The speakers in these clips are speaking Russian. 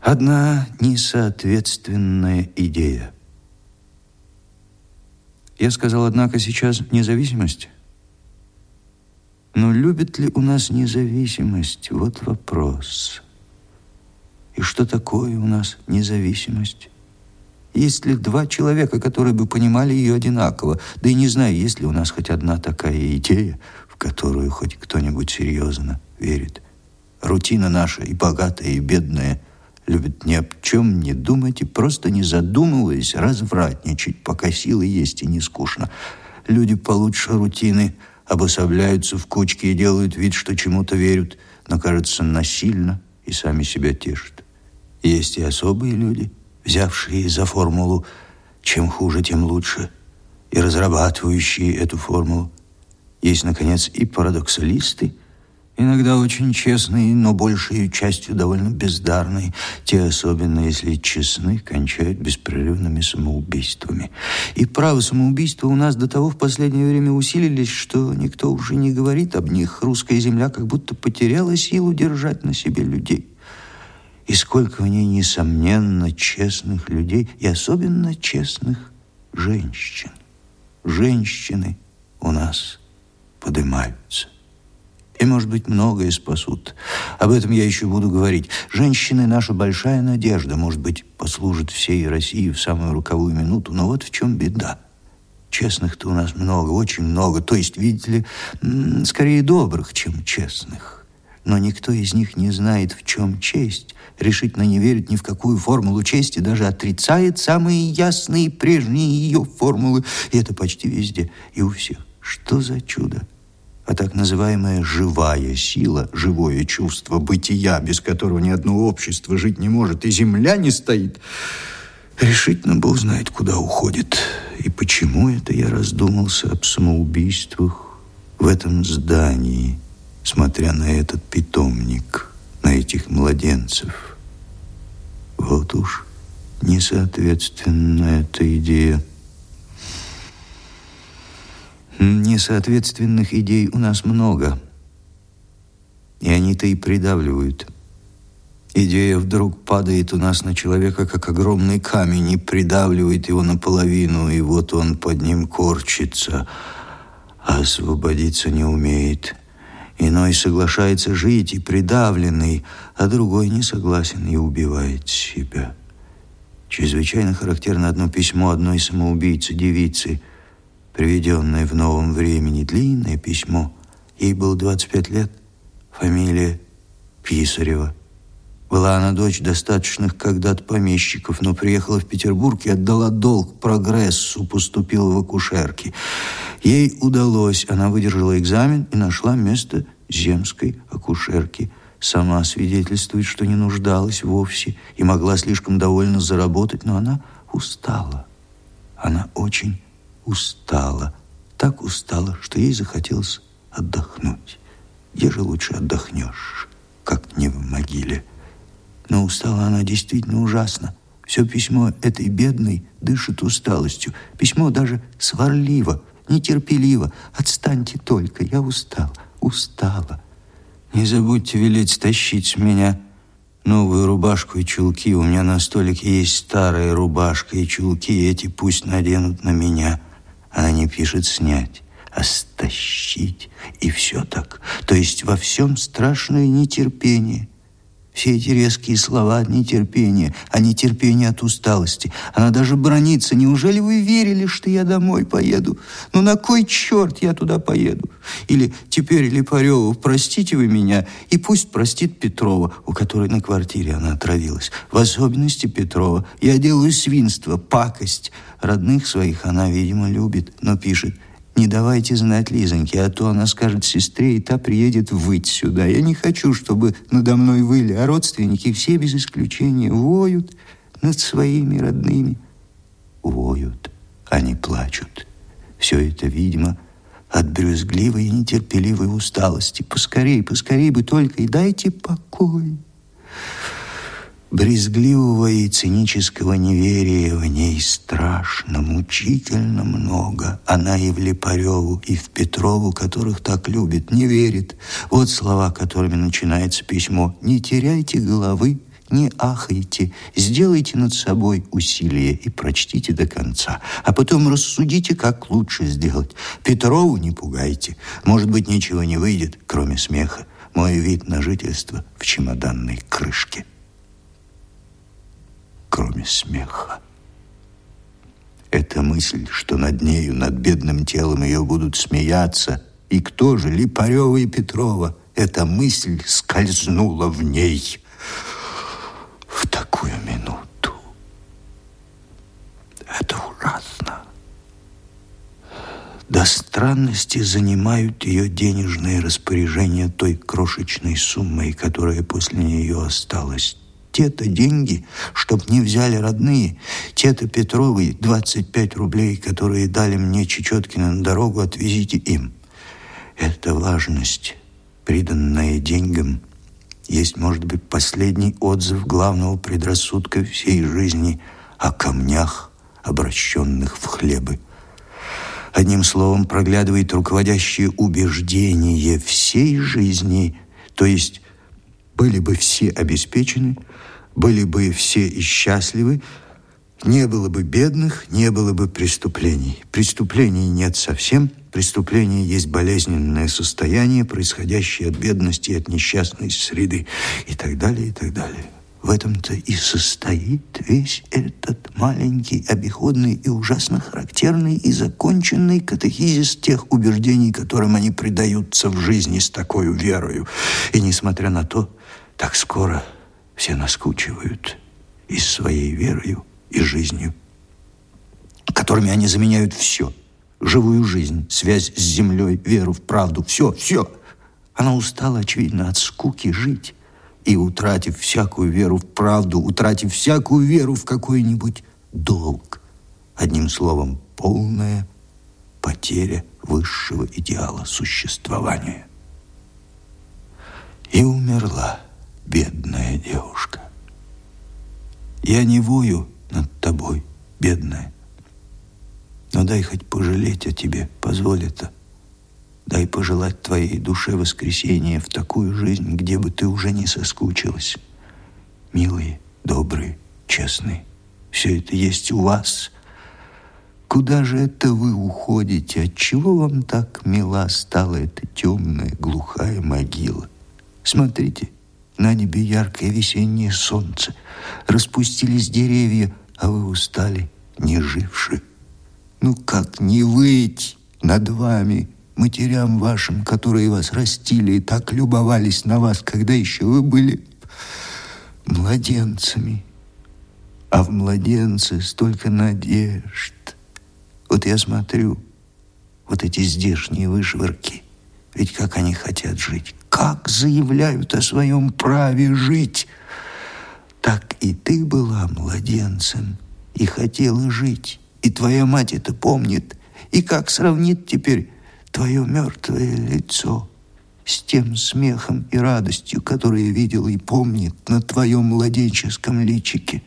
Одна несоответственная идея. Я сказал, однако, сейчас независимость. Но любит ли у нас независимость? Вот вопрос. И что такое у нас независимость? Есть ли два человека, которые бы понимали ее одинаково? Да и не знаю, есть ли у нас хоть одна такая идея, в которую хоть кто-нибудь серьезно верит. Рутина наша и богатая, и бедная любит ни о чем не думать и просто не задумываясь развратничать, пока силы есть и не скучно. Люди получше рутины обособляются в кучки и делают вид, что чему-то верят, но, кажется, насильно и сами себя тешат. Есть и особые люди, взявшие за формулу «чем хуже, тем лучше», и разрабатывающие эту формулу. Есть, наконец, и парадоксалисты – Иногда очень честные, но большей частью довольно бездарные. Те, особенно если честны, кончают беспрерывными самоубийствами. И право самоубийства у нас до того в последнее время усилились, что никто уже не говорит об них. Русская земля как будто потеряла силу держать на себе людей. И сколько в ней, несомненно, честных людей, и особенно честных женщин. Женщины у нас поднимаются и, может быть, многое спасут. Об этом я еще буду говорить. Женщины — наша большая надежда, может быть, послужат всей России в самую руковую минуту, но вот в чем беда. Честных-то у нас много, очень много, то есть, видите ли, скорее добрых, чем честных. Но никто из них не знает, в чем честь, решительно не верит ни в какую формулу чести, даже отрицает самые ясные прежние ее формулы, и это почти везде и у всех. Что за чудо? А так называемая живая сила, живое чувство бытия, без которого ни одно общество жить не может, и земля не стоит, решительно Бог знает, куда уходит. И почему это я раздумался об самоубийствах в этом здании, смотря на этот питомник, на этих младенцев. Вот уж несоответственная эта идея. Несоответственных идей у нас много. И они-то и придавливают. Идея вдруг падает у нас на человека, как огромный камень, и придавливает его наполовину, и вот он под ним корчится, а освободиться не умеет. Иной соглашается жить и придавленный, а другой не согласен и убивает себя. Чрезвычайно характерно одно письмо одной самоубийцы-девицы – приведенное в новом времени, длинное письмо. Ей было 25 лет, фамилия Писарева. Была она дочь достаточных когда-то помещиков, но приехала в Петербург и отдала долг прогрессу, поступила в акушерки. Ей удалось, она выдержала экзамен и нашла место земской акушерки. Сама свидетельствует, что не нуждалась вовсе и могла слишком довольно заработать, но она устала. Она очень устала, так устала, что ей захотелось отдохнуть. Где же лучше отдохнешь, как не в могиле? Но устала она действительно ужасно. Все письмо этой бедной дышит усталостью. Письмо даже сварливо, нетерпеливо. «Отстаньте только, я устала, устала». «Не забудьте велеть стащить с меня новую рубашку и чулки. У меня на столике есть старая рубашка и чулки, эти пусть наденут на меня». Она не пишет «снять», а «стащить». И все так. То есть во всем страшное нетерпение. Все эти резкие слова от нетерпения, а нетерпение от усталости. Она даже бронится. Неужели вы верили, что я домой поеду? Ну на кой черт я туда поеду? Или теперь Липареву, простите вы меня, и пусть простит Петрова, у которой на квартире она отравилась. В особенности Петрова. Я делаю свинство, пакость. Родных своих она, видимо, любит, но пишет – не давайте знать Лизоньке, а то она скажет сестре, и та приедет выть сюда. Я не хочу, чтобы надо мной выли, а родственники все без исключения воют над своими родными. Воют, не плачут. Все это, видимо, от брюзгливой и нетерпеливой усталости. Поскорей, поскорей бы только и дайте покой. Брезгливого и цинического неверия в ней страшно, мучительно много. Она и в Липареву, и в Петрову, которых так любит, не верит. Вот слова, которыми начинается письмо. «Не теряйте головы, не ахайте, сделайте над собой усилие и прочтите до конца, а потом рассудите, как лучше сделать. Петрову не пугайте, может быть, ничего не выйдет, кроме смеха. Мой вид на жительство в чемоданной крышке. Кроме смеха. Эта мысль, что над нею, над бедным телом ее будут смеяться, и кто же, Липарева и Петрова, эта мысль скользнула в ней в такую минуту. Это ужасно. До странности занимают ее денежные распоряжения той крошечной суммой, которая после нее осталась. Те-то деньги, чтоб не взяли родные, те-то Петровы 25 рублей, которые дали мне Чечеткина на дорогу, отвезите им. Эта важность, приданная деньгам, есть, может быть, последний отзыв главного предрассудка всей жизни о камнях, обращенных в хлебы. Одним словом, проглядывает руководящее убеждение всей жизни, то есть были бы все обеспечены, были бы все и счастливы, не было бы бедных, не было бы преступлений. Преступлений нет совсем. Преступление есть болезненное состояние, происходящее от бедности от несчастной среды. И так далее, и так далее. В этом-то и состоит весь этот маленький, обиходный и ужасно характерный и законченный катехизис тех убеждений, которым они предаются в жизни с такой верою. И несмотря на то, так скоро все наскучивают и своей верою, и жизнью, которыми они заменяют все. Живую жизнь, связь с землей, веру в правду, все, все. Она устала, очевидно, от скуки жить. И, утратив всякую веру в правду, утратив всякую веру в какой-нибудь долг, одним словом, полная потеря высшего идеала существования. И умерла бедная девушка. Я не вою, над тобой, бедная. Но дай хоть пожалеть о тебе, позволь это. Дай пожелать твоей душе воскресения в такую жизнь, где бы ты уже не соскучилась. Милые, добрые, честные, все это есть у вас. Куда же это вы уходите? Отчего вам так мила стала эта темная, глухая могила? Смотрите, на небе яркое весеннее солнце. Распустились деревья, а вы устали, не живши. Ну как не выть над вами, матерям вашим, которые вас растили и так любовались на вас, когда еще вы были младенцами. А в младенце столько надежд. Вот я смотрю, вот эти здешние вышвырки, ведь как они хотят жить, как заявляют о своем праве жить. Так и ты была младенцем и хотела жить, и твоя мать это помнит, и как сравнит теперь твое мертвое лицо с тем смехом и радостью, которые видел и помнит на твоем младенческом личике.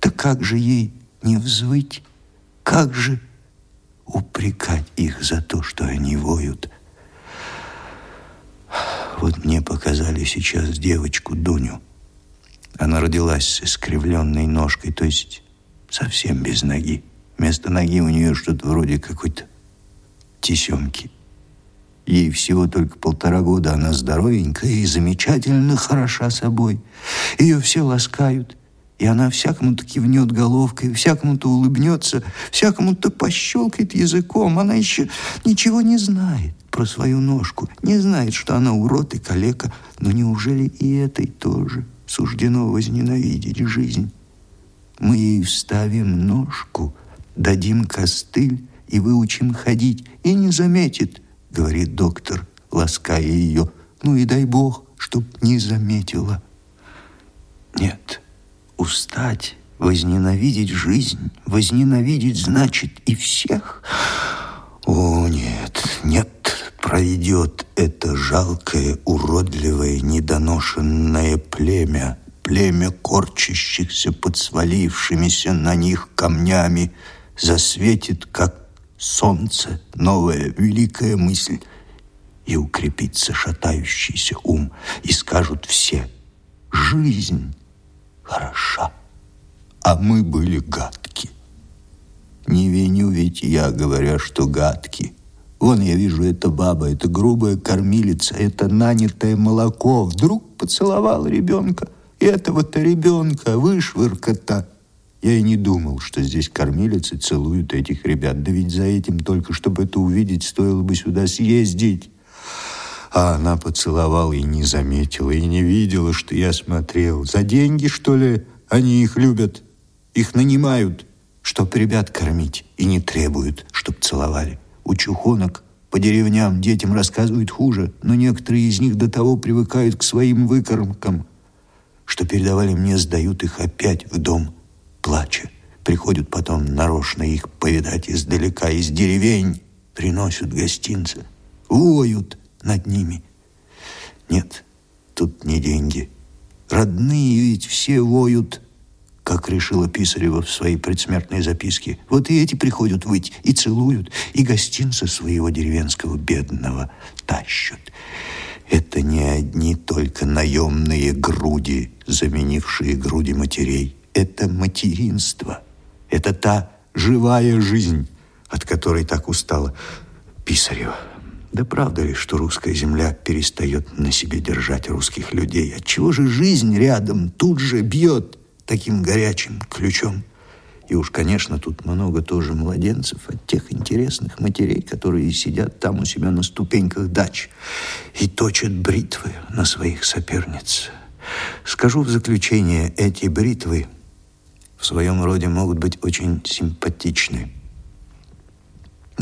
Так как же ей не взвыть? Как же упрекать их за то, что они воют – вот мне показали сейчас девочку Дуню. Она родилась с искривленной ножкой, то есть совсем без ноги. Вместо ноги у нее что-то вроде какой-то тесемки. Ей всего только полтора года, она здоровенькая и замечательно хороша собой. Ее все ласкают, и она всякому-то кивнет головкой, всякому-то улыбнется, всякому-то пощелкает языком. Она еще ничего не знает про свою ножку, не знает, что она урод и калека, но неужели и этой тоже суждено возненавидеть жизнь? Мы ей вставим ножку, дадим костыль и выучим ходить, и не заметит, говорит доктор, лаская ее. Ну и дай Бог, чтоб не заметила. Нет, устать, возненавидеть жизнь, возненавидеть значит и всех. О, нет, нет, пройдет это жалкое, уродливое, недоношенное племя, племя корчащихся под свалившимися на них камнями, засветит, как солнце, новая великая мысль, и укрепится шатающийся ум, и скажут все «Жизнь! хороша, а мы были гадки. Не виню ведь я, говоря, что гадки. Вон я вижу, это баба, это грубая кормилица, это нанятое молоко. Вдруг поцеловал ребенка. Этого-то ребенка, вышвырка-то. Я и не думал, что здесь кормилицы целуют этих ребят. Да ведь за этим только, чтобы это увидеть, стоило бы сюда съездить. А она поцеловала и не заметила, и не видела, что я смотрел. За деньги, что ли, они их любят? Их нанимают, чтоб ребят кормить, и не требуют, чтоб целовали. У чухонок по деревням детям рассказывают хуже, но некоторые из них до того привыкают к своим выкормкам, что передавали мне, сдают их опять в дом, плача. Приходят потом нарочно их повидать издалека, из деревень, приносят гостинцы, воют над ними. Нет, тут не деньги. Родные ведь все воют как решила Писарева в своей предсмертной записке. Вот и эти приходят выть, и целуют, и гостинца своего деревенского бедного тащат. Это не одни только наемные груди, заменившие груди матерей. Это материнство. Это та живая жизнь, от которой так устала Писарева. Да правда ли, что русская земля перестает на себе держать русских людей? Отчего же жизнь рядом тут же бьет таким горячим ключом. И уж, конечно, тут много тоже младенцев от тех интересных матерей, которые сидят там у себя на ступеньках дач и точат бритвы на своих соперниц. Скажу в заключение, эти бритвы в своем роде могут быть очень симпатичны.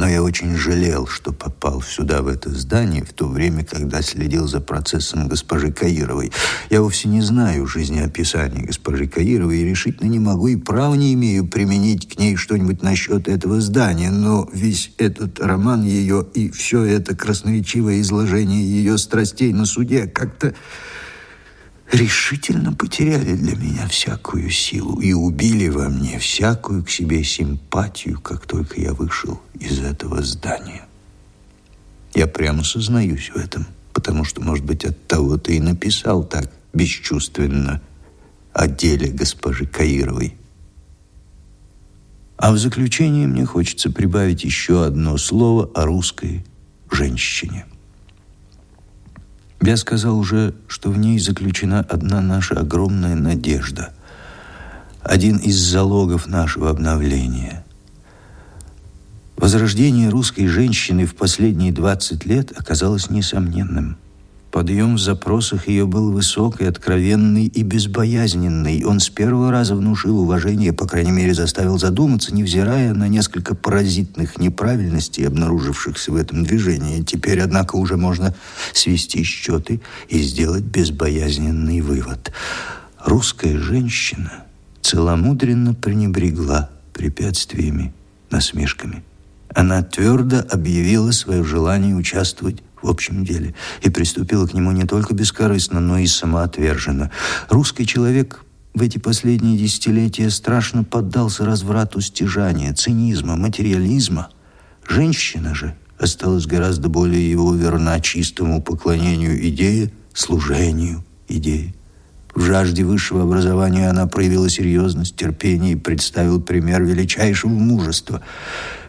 Но я очень жалел, что попал сюда, в это здание, в то время, когда следил за процессом госпожи Каировой. Я вовсе не знаю жизнеописания госпожи Каировой и решительно не могу и права не имею применить к ней что-нибудь насчет этого здания, но весь этот роман ее и все это красноречивое изложение ее страстей на суде как-то решительно потеряли для меня всякую силу и убили во мне всякую к себе симпатию, как только я вышел из этого здания. Я прямо сознаюсь в этом, потому что, может быть, от того ты и написал так бесчувственно о деле госпожи Каировой. А в заключение мне хочется прибавить еще одно слово о русской женщине. Я сказал уже, что в ней заключена одна наша огромная надежда, один из залогов нашего обновления. Возрождение русской женщины в последние 20 лет оказалось несомненным – Подъем в запросах ее был высокий, откровенный и безбоязненный. Он с первого раза внушил уважение, по крайней мере, заставил задуматься, невзирая на несколько паразитных неправильностей, обнаружившихся в этом движении. Теперь, однако, уже можно свести счеты и сделать безбоязненный вывод. Русская женщина целомудренно пренебрегла препятствиями, насмешками. Она твердо объявила свое желание участвовать в общем деле и приступила к нему не только бескорыстно, но и самоотверженно. Русский человек в эти последние десятилетия страшно поддался разврату стяжания, цинизма, материализма. Женщина же осталась гораздо более его верна чистому поклонению идее, служению идее. В жажде высшего образования она проявила серьезность, терпение и представил пример величайшего мужества –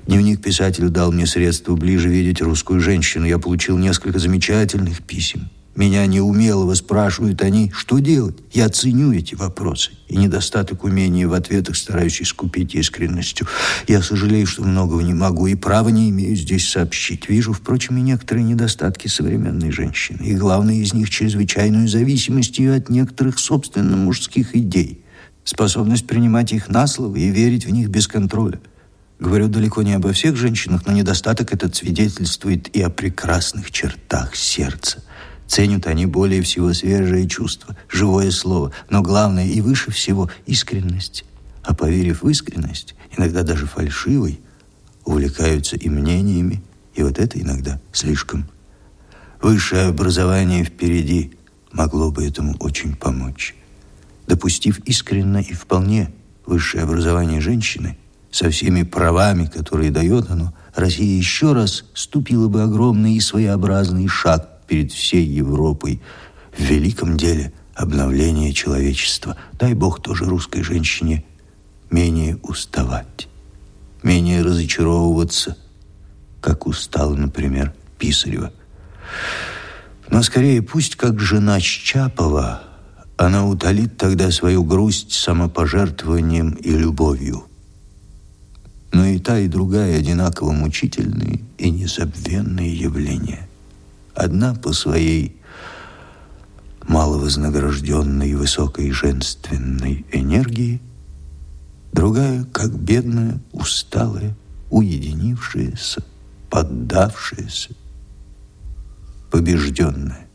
Дневник писателя дал мне средства ближе видеть русскую женщину. Я получил несколько замечательных писем. Меня неумелого спрашивают они, что делать. Я ценю эти вопросы. И недостаток умения в ответах стараюсь искупить искренностью. Я сожалею, что многого не могу и права не имею здесь сообщить. Вижу, впрочем, и некоторые недостатки современной женщины. И главное из них чрезвычайную зависимость ее от некоторых собственно мужских идей. Способность принимать их на слово и верить в них без контроля. Говорю далеко не обо всех женщинах, но недостаток этот свидетельствует и о прекрасных чертах сердца. Ценят они более всего свежее чувство, живое слово, но главное и выше всего – искренность. А поверив в искренность, иногда даже фальшивой, увлекаются и мнениями, и вот это иногда слишком. Высшее образование впереди могло бы этому очень помочь. Допустив искренно и вполне высшее образование женщины, со всеми правами, которые дает оно, Россия еще раз ступила бы огромный и своеобразный шаг перед всей Европой в великом деле обновления человечества. Дай Бог тоже русской женщине менее уставать, менее разочаровываться, как устала, например, Писарева. Но скорее пусть, как жена Чапова, она утолит тогда свою грусть самопожертвованием и любовью. Но и та, и другая одинаково мучительные и незабвенные явления. Одна по своей маловознагражденной высокой женственной энергии, другая, как бедная, усталая, уединившаяся, поддавшаяся, побежденная.